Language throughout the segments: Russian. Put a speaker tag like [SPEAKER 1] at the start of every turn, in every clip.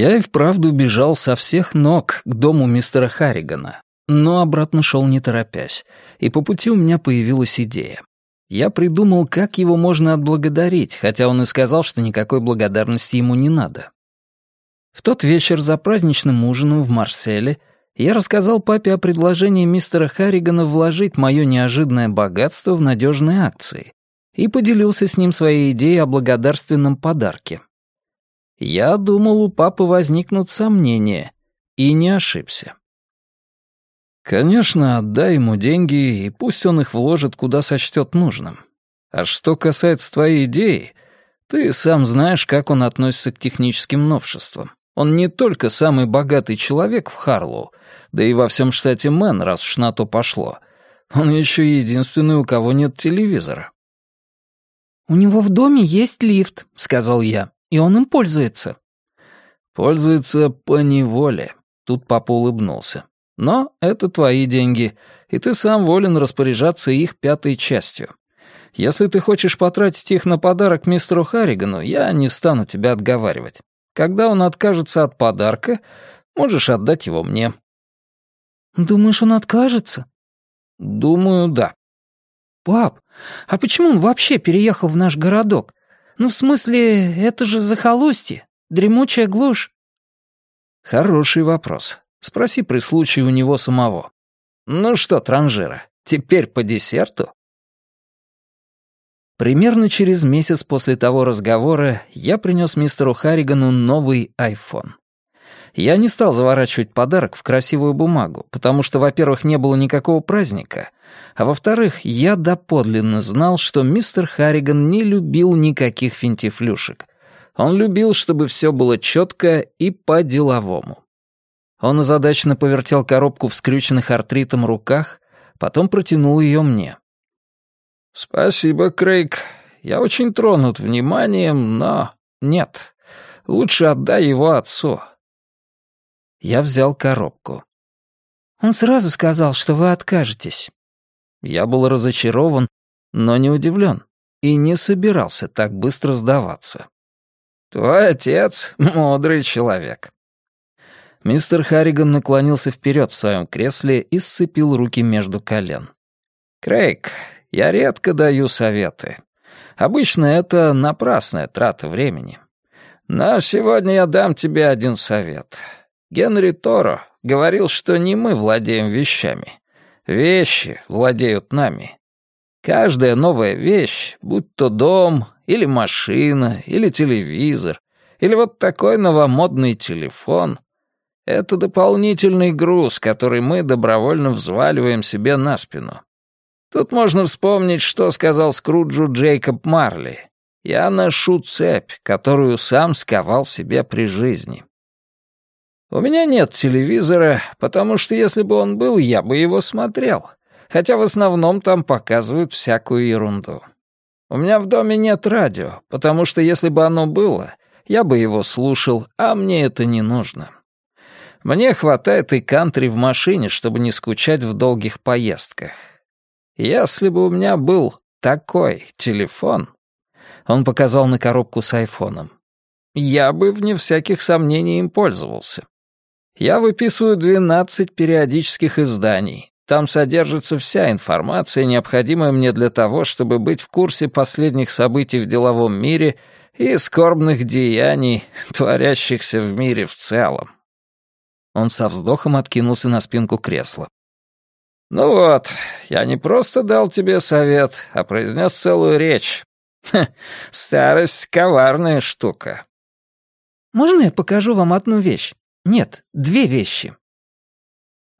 [SPEAKER 1] Я и вправду бежал со всех ног к дому мистера Харригана, но обратно шел не торопясь, и по пути у меня появилась идея. Я придумал, как его можно отблагодарить, хотя он и сказал, что никакой благодарности ему не надо. В тот вечер за праздничным ужином в Марселе я рассказал папе о предложении мистера Харригана вложить мое неожиданное богатство в надежные акции и поделился с ним своей идеей о благодарственном подарке. Я думал, у папы возникнут сомнения, и не ошибся. Конечно, отдай ему деньги, и пусть он их вложит, куда сочтет нужным. А что касается твоей идеи, ты сам знаешь, как он относится к техническим новшествам. Он не только самый богатый человек в Харлоу, да и во всем штате Мэн, раз уж на то пошло. Он еще единственный, у кого нет телевизора.
[SPEAKER 2] «У него в доме есть лифт», — сказал я, — «и он им пользуется».
[SPEAKER 1] «Пользуется по неволе», — тут папа улыбнулся. «Но это твои деньги, и ты сам волен распоряжаться их пятой частью. Если ты хочешь потратить их на подарок мистеру Харригану, я не стану тебя отговаривать. Когда он откажется от подарка, можешь отдать его мне».
[SPEAKER 2] «Думаешь, он откажется?»
[SPEAKER 1] «Думаю, да».
[SPEAKER 2] «Пап, а почему он вообще переехал в наш городок? Ну, в смысле, это же захолустье, дремучая глушь».
[SPEAKER 1] «Хороший вопрос. Спроси при случае у него самого. Ну что, транжира, теперь по десерту?» Примерно через месяц после того разговора я принес мистеру Харригану новый iPhone. Я не стал заворачивать подарок в красивую бумагу, потому что, во-первых, не было никакого праздника, а во-вторых, я доподлинно знал, что мистер Харриган не любил никаких финтифлюшек. Он любил, чтобы все было четко и по-деловому. Он озадаченно повертел коробку в скрюченных артритом руках, потом протянул ее мне. «Спасибо, Крейг. Я очень тронут вниманием, но нет. Лучше отдай его отцу». Я взял коробку.
[SPEAKER 2] «Он сразу сказал, что вы откажетесь».
[SPEAKER 1] Я был разочарован, но не удивлен и не собирался так быстро сдаваться. «Твой отец — мудрый человек». Мистер Харриган наклонился вперед в своем кресле и сцепил руки между колен. «Крейг, я редко даю советы. Обычно это напрасная трата времени. Но сегодня я дам тебе один совет. Генри Торо говорил, что не мы владеем вещами. Вещи владеют нами. Каждая новая вещь, будь то дом, или машина, или телевизор, или вот такой новомодный телефон, это дополнительный груз, который мы добровольно взваливаем себе на спину. Тут можно вспомнить, что сказал Скруджу Джейкоб Марли. «Я ношу цепь, которую сам сковал себе при жизни». У меня нет телевизора, потому что если бы он был, я бы его смотрел, хотя в основном там показывают всякую ерунду. У меня в доме нет радио, потому что если бы оно было, я бы его слушал, а мне это не нужно. Мне хватает и кантри в машине, чтобы не скучать в долгих поездках. Если бы у меня был такой телефон, он показал на коробку с айфоном, я бы, вне всяких сомнений, им пользовался. Я выписываю 12 периодических изданий. Там содержится вся информация, необходимая мне для того, чтобы быть в курсе последних событий в деловом мире и скорбных деяний, творящихся в мире в целом. Он со вздохом откинулся на спинку кресла. «Ну вот, я не просто дал тебе совет, а произнес целую речь. Ха, старость — коварная штука».
[SPEAKER 2] «Можно я покажу вам одну вещь? Нет, две вещи».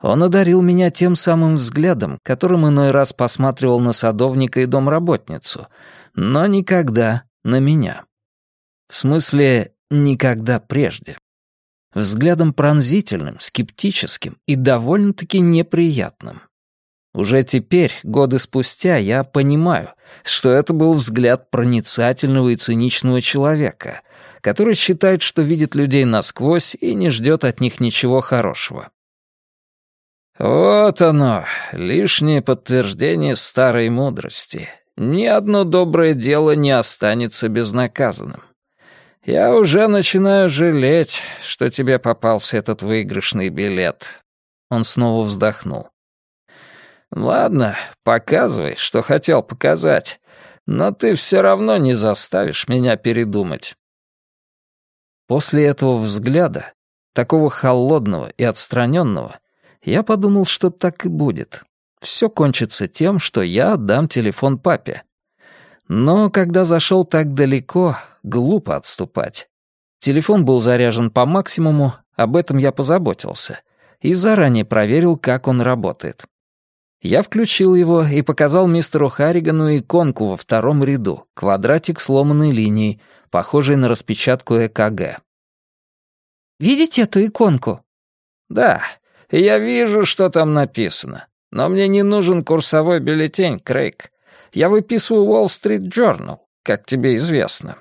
[SPEAKER 1] Он одарил меня тем самым взглядом, которым иной раз посматривал на садовника и домработницу, но никогда на меня. В смысле, никогда прежде. Взглядом пронзительным, скептическим и довольно-таки неприятным. Уже теперь, годы спустя, я понимаю, что это был взгляд проницательного и циничного человека, который считает, что видит людей насквозь и не ждет от них ничего хорошего. Вот оно, лишнее подтверждение старой мудрости. Ни одно доброе дело не останется безнаказанным. Я уже начинаю жалеть, что тебе попался этот выигрышный билет. Он снова вздохнул. Ладно, показывай, что хотел показать, но ты все равно не заставишь меня передумать. После этого взгляда, такого холодного и отстраненного, я подумал, что так и будет. Все кончится тем, что я отдам телефон папе. Но когда зашел так далеко, глупо отступать. Телефон был заряжен по максимуму, об этом я позаботился, и заранее проверил, как он работает. Я включил его и показал мистеру Харригану иконку во втором ряду, квадратик сломанной линией, похожий на распечатку ЭКГ.
[SPEAKER 2] «Видите эту иконку?»
[SPEAKER 1] «Да, я вижу, что там написано. Но мне не нужен курсовой бюллетень, Крейг. Я выписываю Wall Street Journal, как тебе известно».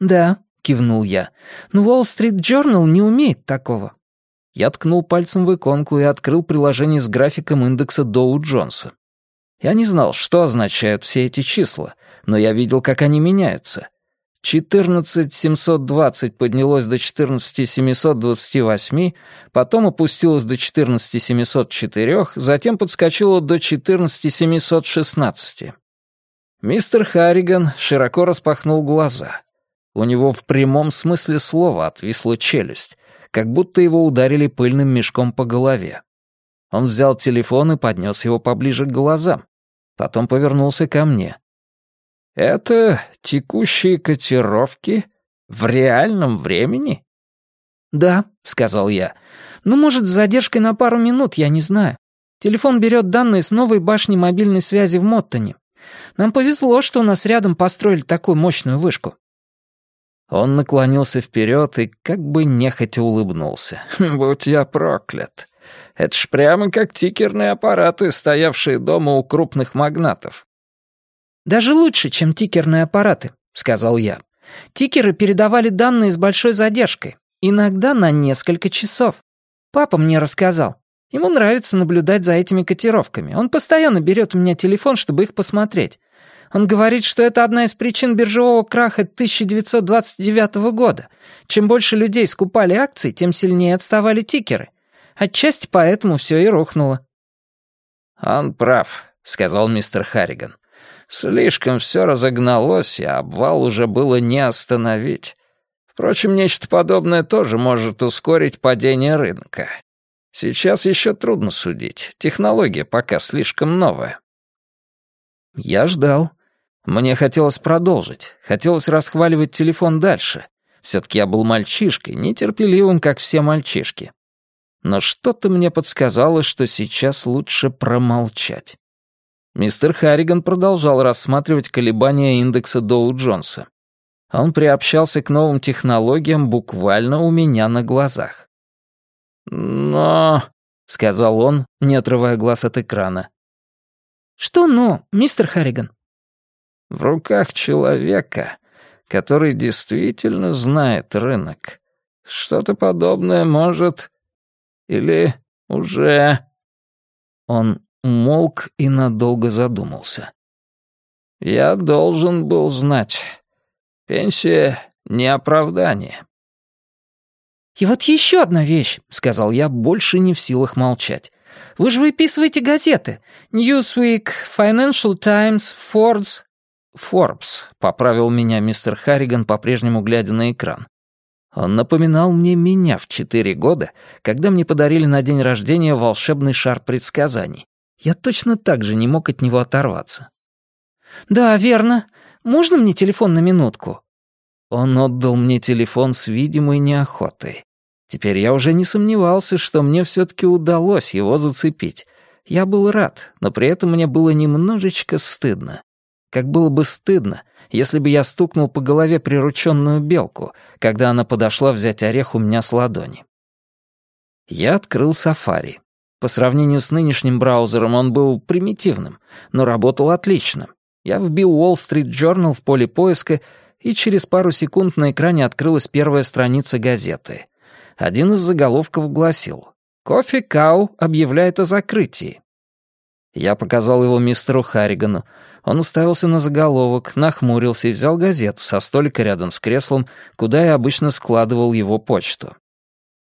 [SPEAKER 2] «Да», — кивнул я. «Но Wall Street Journal не умеет такого».
[SPEAKER 1] Я ткнул пальцем в иконку и открыл приложение с графиком индекса Доу-Джонса. Я не знал, что означают все эти числа, но я видел, как они меняются. 14720 поднялось до 14728, потом опустилось до 14704, затем подскочило до 14716. Мистер Харриган широко распахнул глаза. У него в прямом смысле слова отвисла челюсть, как будто его ударили пыльным мешком по голове. Он взял телефон и поднес его поближе к глазам. Потом повернулся ко мне. «Это текущие котировки в реальном времени?»
[SPEAKER 2] «Да», — сказал я. «Ну, может, с задержкой на пару минут, я не знаю. Телефон берет данные с новой башни мобильной связи в Моттоне. Нам повезло, что у нас рядом построили такую мощную вышку».
[SPEAKER 1] Он наклонился вперед и как бы нехотя улыбнулся. «Будь я проклят. Это ж прямо как тикерные аппараты, стоявшие дома у крупных магнатов.
[SPEAKER 2] «Даже лучше, чем тикерные аппараты», — сказал я. «Тикеры передавали данные с большой задержкой, иногда на несколько часов. Папа мне рассказал. Ему нравится наблюдать за этими котировками. Он постоянно берет у меня телефон, чтобы их посмотреть. Он говорит, что это одна из причин биржевого краха 1929 года. Чем больше людей скупали акции, тем сильнее отставали тикеры. Отчасти поэтому все и рухнуло».
[SPEAKER 1] «Он прав», — сказал мистер Харриган. Слишком все разогналось, и обвал уже было не остановить. Впрочем, нечто подобное тоже может ускорить падение рынка. Сейчас еще трудно судить, технология пока слишком новая. Я ждал. Мне хотелось продолжить, хотелось расхваливать телефон дальше. Все-таки я был мальчишкой, нетерпеливым, как все мальчишки. Но что-то мне подсказало, что сейчас лучше промолчать. Мистер Харриган продолжал рассматривать колебания индекса Доу-Джонса. Он приобщался к новым технологиям буквально у меня на глазах. «Но...» — сказал он, не отрывая глаз от экрана.
[SPEAKER 2] «Что «но», мистер Харриган?»
[SPEAKER 1] «В руках человека, который действительно знает рынок. Что-то подобное может... Или уже...» Он Молк и надолго задумался. «Я должен был знать. Пенсия — не оправдание».
[SPEAKER 2] «И вот еще одна вещь», — сказал я, больше не в силах молчать. «Вы же выписываете газеты. Newsweek, Financial Times, Forbes...»
[SPEAKER 1] «Forbes», — поправил меня мистер Харриган, по-прежнему глядя на экран. Он напоминал мне меня в четыре года, когда мне подарили на день рождения волшебный шар предсказаний. Я точно так же не мог от него оторваться.
[SPEAKER 2] «Да, верно. Можно мне телефон на минутку?»
[SPEAKER 1] Он отдал мне телефон с видимой неохотой. Теперь я уже не сомневался, что мне все-таки удалось его зацепить. Я был рад, но при этом мне было немножечко стыдно. Как было бы стыдно, если бы я стукнул по голове прирученную белку, когда она подошла взять орех у меня с ладони. Я открыл сафари. По сравнению с нынешним браузером он был примитивным, но работал отлично. Я вбил Wall Street Journal в поле поиска, и через пару секунд на экране открылась первая страница газеты. Один из заголовков гласил «Кофе Кау объявляет о закрытии». Я показал его мистеру Харригану. Он уставился на заголовок, нахмурился и взял газету со столика рядом с креслом, куда я обычно складывал его почту.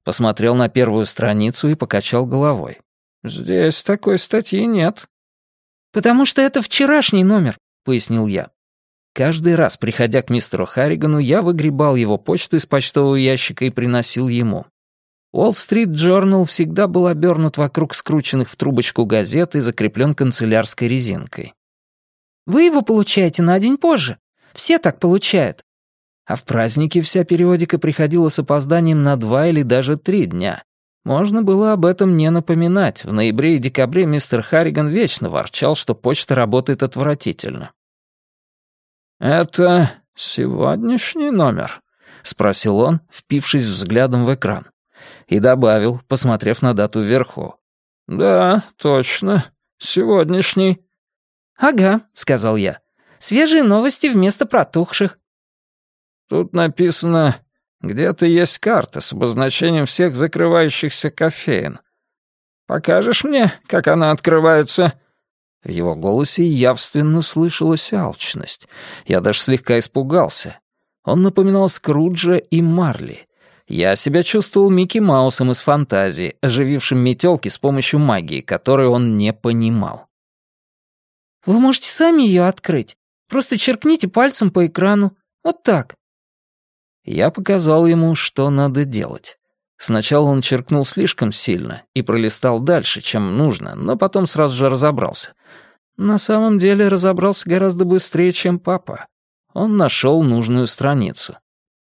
[SPEAKER 1] Посмотрел на первую страницу и покачал головой. «Здесь такой статьи нет».
[SPEAKER 2] «Потому что это вчерашний номер», — пояснил я.
[SPEAKER 1] Каждый раз, приходя к мистеру Харригану, я выгребал его почту из почтового ящика и приносил ему. Уолл-стрит Джорнал всегда был обернут вокруг скрученных в трубочку газет и закреплен канцелярской резинкой.
[SPEAKER 2] «Вы его получаете на день позже. Все так получают».
[SPEAKER 1] А в праздники вся периодика приходила с опозданием на два или даже три дня. Можно было об этом не напоминать. В ноябре и декабре мистер Харриган вечно ворчал, что почта работает отвратительно. «Это сегодняшний номер?» — спросил он, впившись взглядом в экран. И добавил, посмотрев на дату вверху. «Да, точно. Сегодняшний».
[SPEAKER 2] «Ага», — сказал я. «Свежие новости вместо протухших».
[SPEAKER 1] «Тут написано, где-то есть карта с обозначением всех закрывающихся кофеин. Покажешь мне, как она открывается?» В его голосе явственно слышалась алчность. Я даже слегка испугался. Он напоминал Скруджа и Марли. Я себя чувствовал Микки Маусом из фантазии, оживившим метелки с помощью магии, которую он не понимал.
[SPEAKER 2] «Вы можете сами ее открыть. Просто черкните пальцем по экрану. Вот так».
[SPEAKER 1] Я показал ему, что надо делать. Сначала он черкнул слишком сильно и пролистал дальше, чем нужно, но потом сразу же разобрался. На самом деле разобрался гораздо быстрее, чем папа. Он нашел нужную страницу.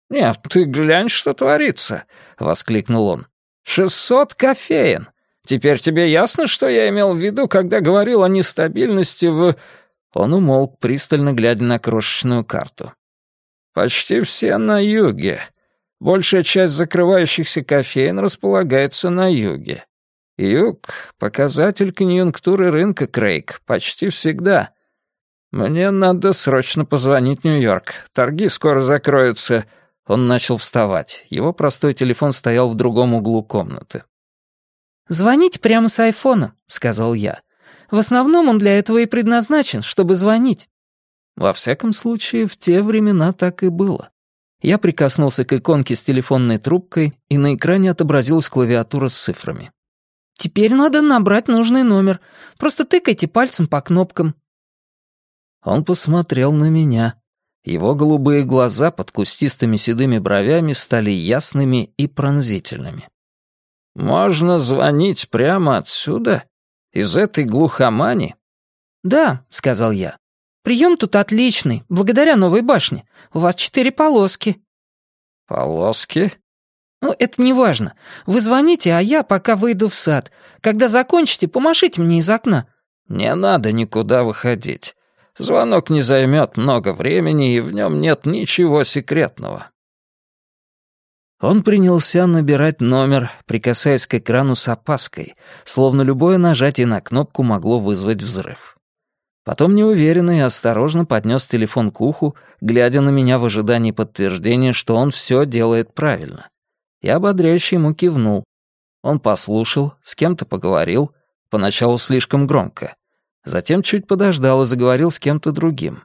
[SPEAKER 1] «Нет, ты глянь, что творится!» — воскликнул он. «Шестьсот кофеин! Теперь тебе ясно, что я имел в виду, когда говорил о нестабильности в...» Он умолк, пристально глядя на крошечную карту. «Почти все на юге. Большая часть закрывающихся кофеин располагается на юге. Юг — показатель конъюнктуры рынка, Крейг, почти всегда. Мне надо срочно позвонить Нью-Йорк. Торги скоро закроются». Он начал вставать. Его простой телефон стоял в другом углу комнаты.
[SPEAKER 2] «Звоните прямо с айфона», — сказал я. «В основном он для этого и предназначен, чтобы звонить».
[SPEAKER 1] Во всяком случае, в те времена так и было. Я прикоснулся к иконке с телефонной трубкой, и на экране отобразилась клавиатура с цифрами.
[SPEAKER 2] «Теперь надо набрать нужный номер. Просто тыкайте пальцем по кнопкам».
[SPEAKER 1] Он посмотрел на меня. Его голубые глаза под кустистыми седыми бровями стали ясными и пронзительными. «Можно звонить прямо отсюда? Из этой глухомани?»
[SPEAKER 2] «Да», — сказал я. Прием тут отличный, благодаря новой башне. У вас четыре полоски».
[SPEAKER 1] «Полоски?»
[SPEAKER 2] «Ну, это не важно. Вы звоните, а я пока выйду в сад. Когда закончите, помашите мне из окна».
[SPEAKER 1] «Не надо никуда выходить. Звонок не займет много времени, и в нем нет ничего секретного». Он принялся набирать номер, прикасаясь к экрану с опаской, словно любое нажатие на кнопку могло вызвать взрыв. Потом неуверенно и осторожно поднес телефон к уху, глядя на меня в ожидании подтверждения, что он все делает правильно. Я ободряюще ему кивнул. Он послушал, с кем-то поговорил, поначалу слишком громко. Затем чуть подождал и заговорил с кем-то другим.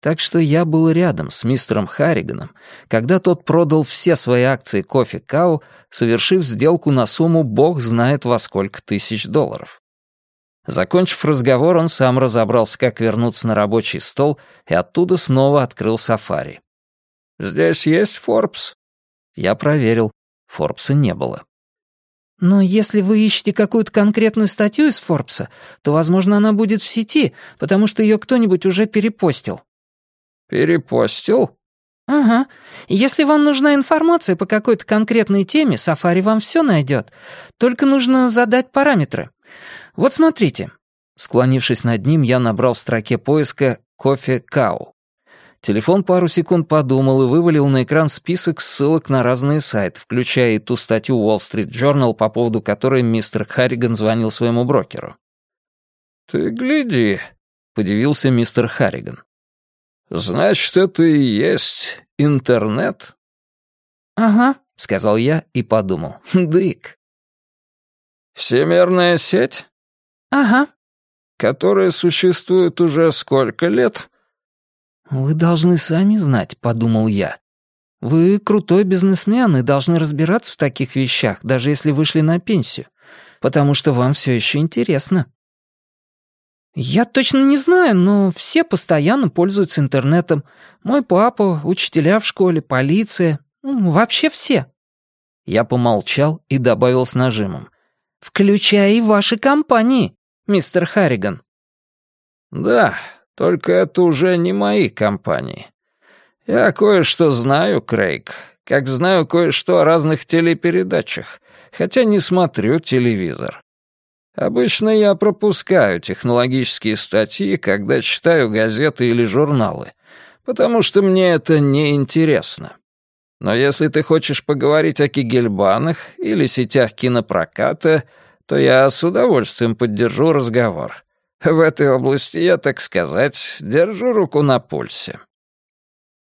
[SPEAKER 1] Так что я был рядом с мистером Харриганом, когда тот продал все свои акции кофе Кау, совершив сделку на сумму бог знает во сколько тысяч долларов. Закончив разговор, он сам разобрался, как вернуться на рабочий стол, и оттуда снова открыл сафари. «Здесь есть Форбс?» Я проверил. Форбса не было.
[SPEAKER 2] «Но если вы ищете какую-то конкретную статью из Форбса, то, возможно, она будет в сети, потому что ее кто-нибудь уже перепостил».
[SPEAKER 1] «Перепостил?»
[SPEAKER 2] «Ага. Если вам нужна информация по какой-то конкретной теме, Сафари вам все найдет. Только нужно задать параметры. Вот смотрите». Склонившись над ним, я набрал в строке поиска «кофе Кау». Телефон пару секунд подумал и вывалил на экран список ссылок на разные сайты, включая и ту статью Wall Street Journal, по поводу которой мистер Харриган звонил своему брокеру. «Ты гляди», — подивился мистер Харриган. «Значит, это и есть интернет?» «Ага», — сказал я и подумал. «Дык». «Всемирная сеть?» «Ага».
[SPEAKER 3] которая существует уже сколько лет?»
[SPEAKER 2] «Вы должны сами знать», — подумал я. «Вы крутой бизнесмен и должны разбираться в таких вещах, даже если вышли на пенсию, потому что вам все еще интересно». «Я точно не знаю, но все постоянно пользуются интернетом. Мой папа, учителя в школе, полиция. Ну, вообще все».
[SPEAKER 1] Я помолчал и добавил с нажимом.
[SPEAKER 2] «Включая и ваши компании, мистер Харриган».
[SPEAKER 3] «Да, только это уже не мои компании. Я кое-что знаю, Крейг, как знаю кое-что о разных телепередачах, хотя не смотрю телевизор. Обычно я пропускаю технологические статьи, когда читаю газеты или журналы, потому что мне это не интересно. Но если ты хочешь поговорить о кигельбанах или сетях кинопроката, то я с удовольствием поддержу разговор. В этой области я, так сказать, держу руку на пульсе.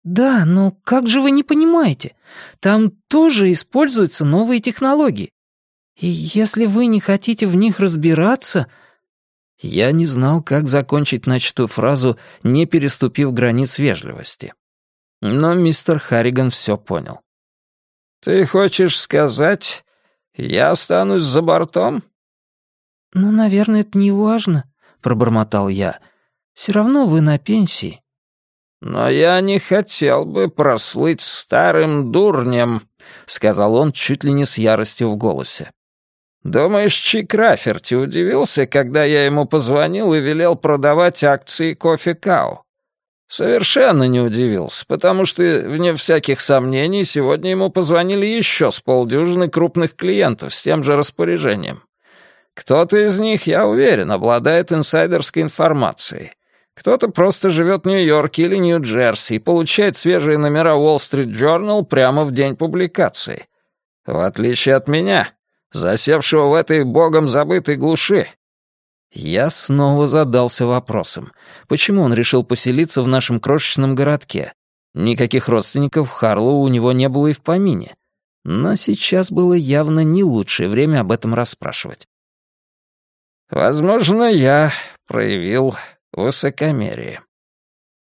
[SPEAKER 2] «Да, но как же вы не понимаете? Там тоже используются новые технологии. И если вы не хотите в них разбираться...»
[SPEAKER 1] Я не знал, как закончить начатую фразу, не переступив границ вежливости. Но мистер Харриган все понял.
[SPEAKER 3] «Ты хочешь сказать, я останусь за бортом?»
[SPEAKER 2] «Ну, наверное, это не важно», — пробормотал я. «Все равно вы на пенсии».
[SPEAKER 3] «Но я не хотел бы прослыть старым дурнем», — сказал он чуть ли не с яростью в голосе. «Думаешь, Чик Раферти удивился, когда я ему позвонил и велел продавать акции кофе Кау? Совершенно не удивился, потому что, вне всяких сомнений, сегодня ему позвонили еще с полдюжины крупных клиентов с тем же распоряжением. Кто-то из них, я уверен, обладает инсайдерской информацией. Кто-то просто живет в Нью-Йорке или Нью-Джерси и получает свежие номера Wall Street Journal прямо в день публикации. В отличие от меня, засевшего в этой богом забытой глуши.
[SPEAKER 1] Я снова задался вопросом, почему он решил поселиться в нашем крошечном городке. Никаких родственников в Харлоу у него не было и в помине. Но сейчас было явно не лучшее время об этом расспрашивать.
[SPEAKER 3] «Возможно, я проявил высокомерие».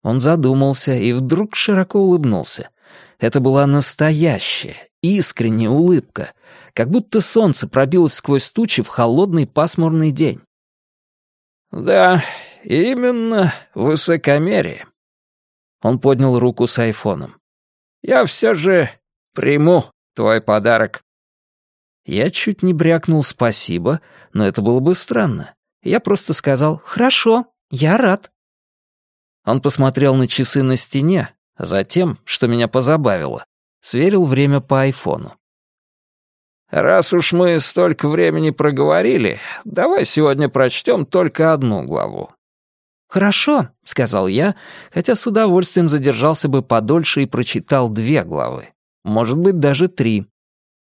[SPEAKER 1] Он задумался и вдруг широко улыбнулся. Это была настоящая, искренняя улыбка, как будто солнце пробилось сквозь тучи в холодный пасмурный день.
[SPEAKER 3] «Да, именно высокомерие».
[SPEAKER 1] Он поднял руку с айфоном.
[SPEAKER 3] «Я все же приму твой подарок».
[SPEAKER 1] Я чуть не брякнул «спасибо», но это было бы странно. Я просто сказал «хорошо, я рад». Он посмотрел на часы на стене, а затем, что меня позабавило, сверил время по айфону.
[SPEAKER 3] «Раз уж мы столько времени проговорили, давай сегодня прочтем только одну главу».
[SPEAKER 2] «Хорошо», — сказал я, хотя с удовольствием задержался бы подольше и прочитал две главы.
[SPEAKER 1] Может быть, даже три.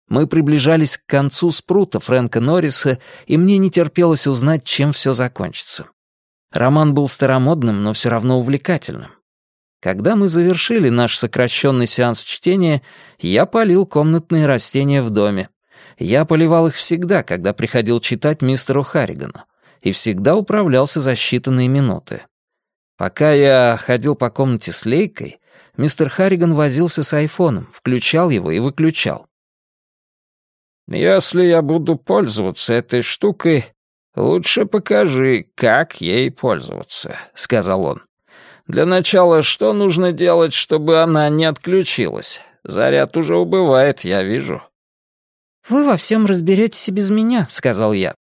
[SPEAKER 1] Мы приближались к концу спрута Фрэнка Норриса, и мне не терпелось узнать, чем все закончится. Роман был старомодным, но все равно увлекательным. Когда мы завершили наш сокращенный сеанс чтения, я полил комнатные растения в доме. Я поливал их всегда, когда приходил читать мистеру Харригану, и всегда управлялся за считанные минуты. Пока я ходил по комнате с лейкой, мистер Харриган возился с айфоном, включал его и выключал.
[SPEAKER 3] «Если я буду пользоваться этой штукой, лучше покажи, как ей пользоваться», — сказал он. «Для начала, что нужно делать, чтобы она не отключилась? Заряд уже убывает, я вижу».
[SPEAKER 2] «Вы во всем разберетесь и без меня», — сказал я.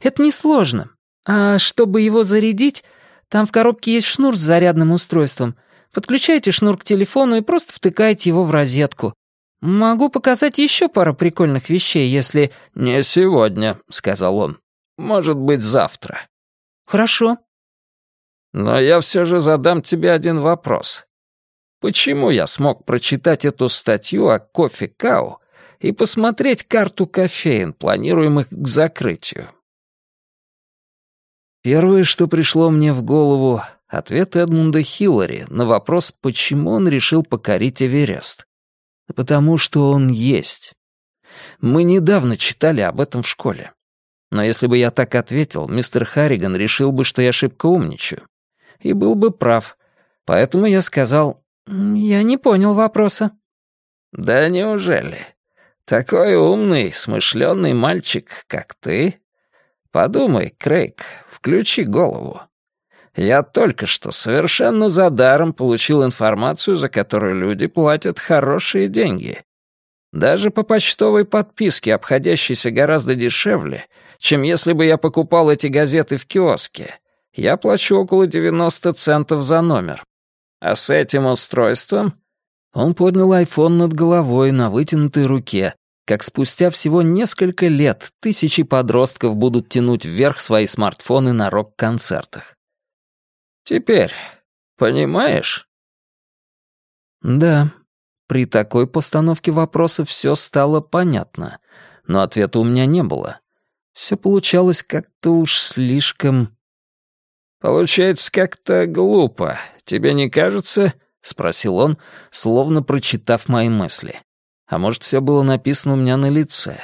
[SPEAKER 2] «Это несложно. А чтобы его зарядить, там в коробке есть шнур с зарядным устройством. Подключаете шнур к телефону и просто втыкаете его в розетку. Могу показать еще пару прикольных вещей, если...»
[SPEAKER 3] «Не сегодня», — сказал он. «Может быть, завтра».
[SPEAKER 2] «Хорошо».
[SPEAKER 3] «Но я все же задам тебе один вопрос. Почему я смог прочитать эту статью о кофе Кау и посмотреть карту кофеин, планируемых к закрытию?»
[SPEAKER 1] Первое, что пришло мне в голову, ответ Эдмунда Хиллари на вопрос, почему он решил покорить Эверест. Потому что он есть. Мы недавно читали об этом в школе. Но если бы я так ответил, мистер Харриган решил бы, что я шибко умничаю. И был бы прав. Поэтому я сказал, «Я не понял вопроса». «Да неужели? Такой умный, смышленый мальчик, как ты? Подумай, Крейг, включи голову. Я только что совершенно за даром получил информацию, за которую люди платят хорошие деньги. Даже по почтовой подписке, обходящейся гораздо дешевле, чем если бы я покупал эти газеты в киоске. Я плачу около 90 центов за номер. А с этим устройством... Он поднял айфон над головой на вытянутой руке, как спустя всего несколько лет тысячи подростков будут тянуть вверх свои смартфоны на рок-концертах. Теперь, понимаешь? Да, при такой постановке вопроса все стало понятно, но ответа у меня не было. Все получалось как-то уж слишком... «Получается как-то глупо. Тебе не кажется?» — спросил он, словно прочитав мои мысли. А может, все было написано у меня на лице.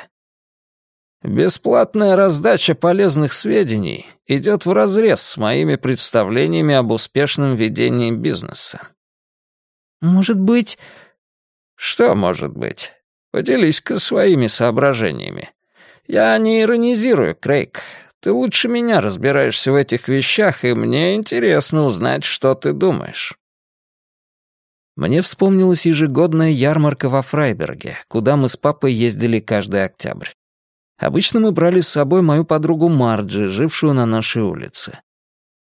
[SPEAKER 1] «Бесплатная раздача полезных сведений идет вразрез с моими представлениями об успешном ведении бизнеса».
[SPEAKER 2] «Может быть...»
[SPEAKER 1] «Что может быть? Поделись-ка своими соображениями. Я не иронизирую, Крейг. Ты лучше меня разбираешься в этих вещах, и мне интересно узнать, что ты думаешь». Мне вспомнилась ежегодная ярмарка во Фрайберге, куда мы с папой ездили каждый октябрь. Обычно мы брали с собой мою подругу Марджи, жившую на нашей улице.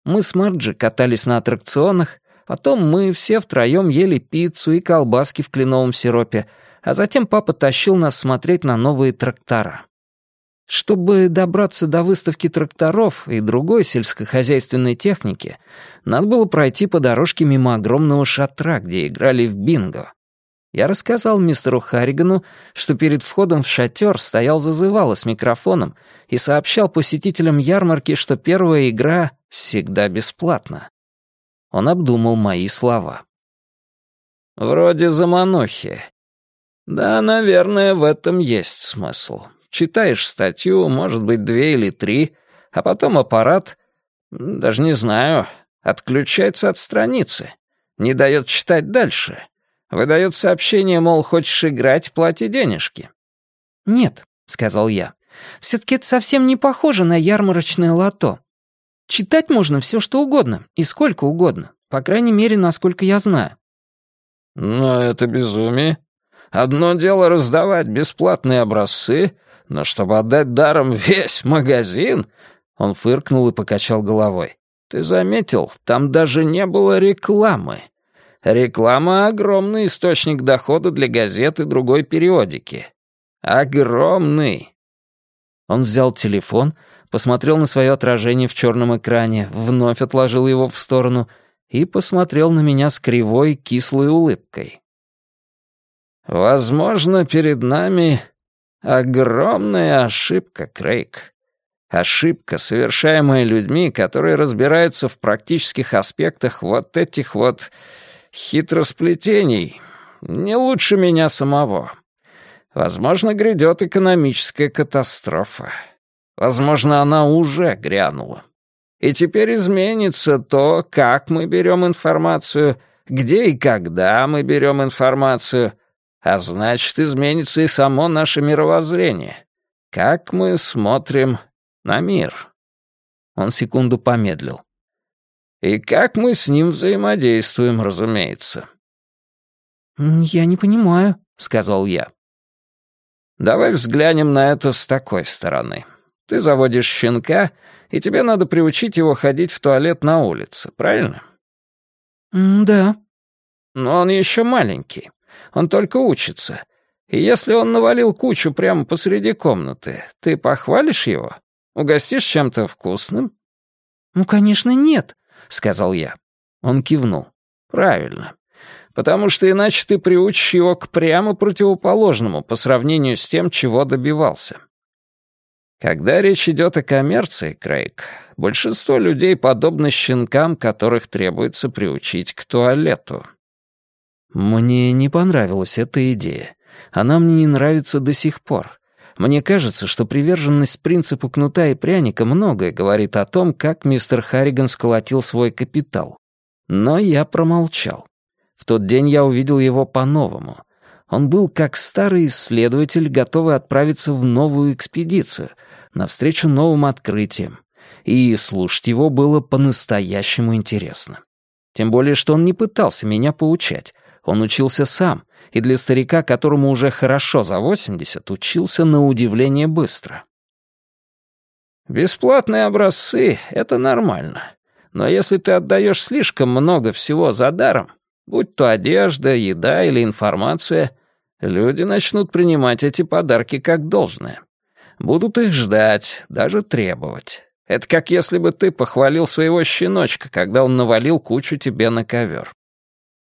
[SPEAKER 1] Мы с Марджи катались на аттракционах, потом мы все втроем ели пиццу и колбаски в кленовом сиропе, а затем папа тащил нас смотреть на новые трактора. Чтобы добраться до выставки тракторов и другой сельскохозяйственной техники, надо было пройти по дорожке мимо огромного шатра, где играли в бинго. Я рассказал мистеру Харригану, что перед входом в шатер стоял зазывало с микрофоном и сообщал посетителям ярмарки, что первая игра всегда бесплатна. Он обдумал мои слова. «Вроде заманухи. Да, наверное, в этом есть смысл. Читаешь статью, может быть, две или три, а потом аппарат, даже не знаю, отключается от страницы, не дает читать дальше. Выдает сообщение, мол, хочешь играть, плати денежки.
[SPEAKER 2] «Нет», — сказал я, — «все-таки это совсем не похоже на ярмарочное лото. Читать можно все что угодно и сколько угодно, по крайней мере, насколько я знаю».
[SPEAKER 1] «Но это безумие. Одно дело раздавать бесплатные образцы, но чтобы отдать даром весь магазин...» Он фыркнул и покачал головой. «Ты заметил, там даже не было рекламы. Реклама — огромный источник дохода для газет и другой периодики. Огромный!» Он взял телефон, посмотрел на свое отражение в черном экране, вновь отложил его в сторону и посмотрел на меня с кривой, кислой улыбкой. «Возможно, перед нами Огромная ошибка, Крейг. Ошибка, совершаемая людьми, которые разбираются в практических аспектах вот этих вот хитросплетений. Не лучше меня самого. Возможно, грядет экономическая катастрофа. Возможно, она уже грянула. И теперь изменится то, как мы берем информацию, где и когда мы берем информацию — а значит, изменится и само наше мировоззрение. Как мы смотрим на мир. Он секунду помедлил. И как мы с ним взаимодействуем, разумеется.
[SPEAKER 2] «Я не понимаю», — сказал я.
[SPEAKER 1] «Давай взглянем на это с такой стороны. Ты заводишь щенка, и тебе надо приучить его ходить в туалет на улице, правильно?»
[SPEAKER 2] «Да».
[SPEAKER 1] «Но он еще маленький. Он только учится. И если он навалил кучу прямо посреди комнаты, ты похвалишь его? Угостишь чем-то вкусным?»
[SPEAKER 2] «Ну, конечно, нет», — сказал я.
[SPEAKER 1] Он кивнул. «Правильно. Потому что иначе ты приучишь его к прямо противоположному по сравнению с тем, чего добивался. Когда речь идет о коммерции, Крейг, большинство людей подобны щенкам, которых требуется приучить к туалету. Мне не понравилась эта идея. Она мне не нравится до сих пор. Мне кажется, что приверженность принципу кнута и пряника многое говорит о том, как мистер Харриган сколотил свой капитал. Но я промолчал. В тот день я увидел его по-новому. Он был как старый исследователь, готовый отправиться в новую экспедицию, навстречу новым открытиям. И слушать его было по-настоящему интересно. Тем более, что он не пытался меня поучать. Он учился сам, и для старика, которому уже хорошо за 80, учился на удивление быстро.
[SPEAKER 3] «Бесплатные образцы — это нормально. Но если ты отдаешь слишком много всего за даром, будь то одежда, еда или информация, люди начнут принимать эти подарки как должное. Будут их ждать, даже требовать. Это как если бы ты похвалил своего щеночка, когда он навалил кучу тебе на ковер.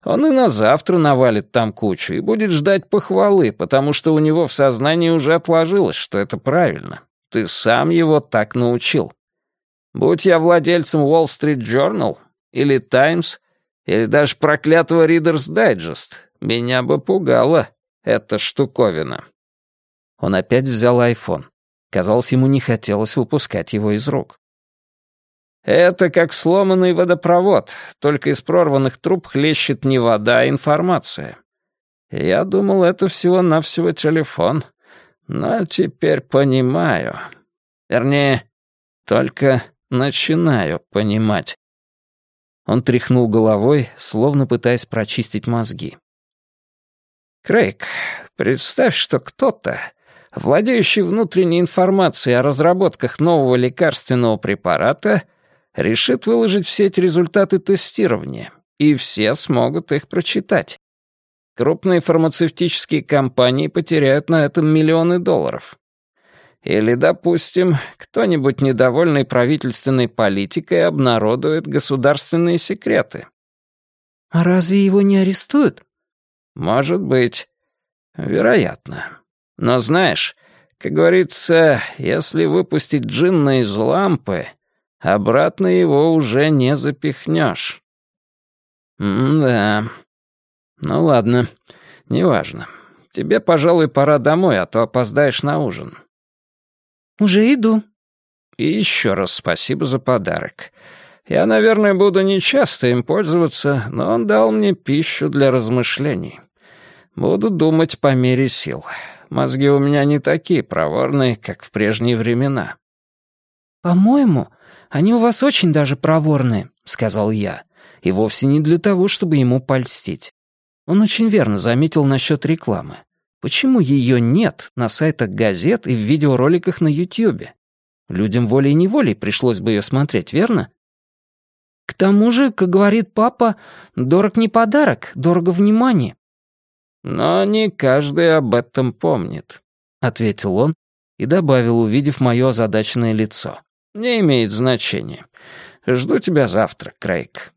[SPEAKER 3] Он и на завтра навалит там кучу и будет ждать похвалы, потому что у него в сознании уже отложилось, что это правильно. Ты сам его так научил. Будь я владельцем Wall Street Journal или Times, или даже проклятого Reader's Digest, меня бы пугала эта штуковина.
[SPEAKER 1] Он опять взял айфон. Казалось, ему не хотелось выпускать его из рук.
[SPEAKER 3] Это как сломанный водопровод, только из прорванных труб хлещет не вода, а информация. Я думал, это всего-навсего телефон, но теперь понимаю. Вернее, только начинаю понимать.
[SPEAKER 1] Он тряхнул головой, словно пытаясь прочистить мозги.
[SPEAKER 3] «Крейг, представь, что кто-то, владеющий внутренней информацией о разработках нового лекарственного препарата, решит выложить все эти результаты тестирования, и все смогут их прочитать. Крупные фармацевтические компании потеряют на этом миллионы долларов. Или, допустим, кто-нибудь недовольный правительственной политикой обнародует государственные секреты.
[SPEAKER 2] А разве его не арестуют?
[SPEAKER 3] Может быть. Вероятно. Но знаешь, как говорится, если выпустить джинна из лампы, Обратно его уже не запихнешь. М-да. Ну ладно, неважно. Тебе, пожалуй, пора домой, а то опоздаешь на ужин.
[SPEAKER 2] Уже иду.
[SPEAKER 3] И еще раз спасибо за подарок. Я, наверное, буду нечасто им пользоваться, но он дал мне пищу для размышлений. Буду думать по мере сил. Мозги у меня не такие проворные, как в прежние времена.
[SPEAKER 2] «По-моему, они у вас очень даже проворные», — сказал я, и вовсе не для того, чтобы ему польстить. Он очень верно заметил насчет рекламы. Почему ее нет на сайтах газет и в видеороликах на Ютьюбе? Людям волей-неволей пришлось бы ее смотреть, верно? К тому же, как говорит папа, дорог не подарок, дорого внимание.
[SPEAKER 3] Но не каждый об этом помнит, ответил он и добавил, увидев мое озадаченное лицо. Не имеет значения. Жду тебя завтра, Крейг.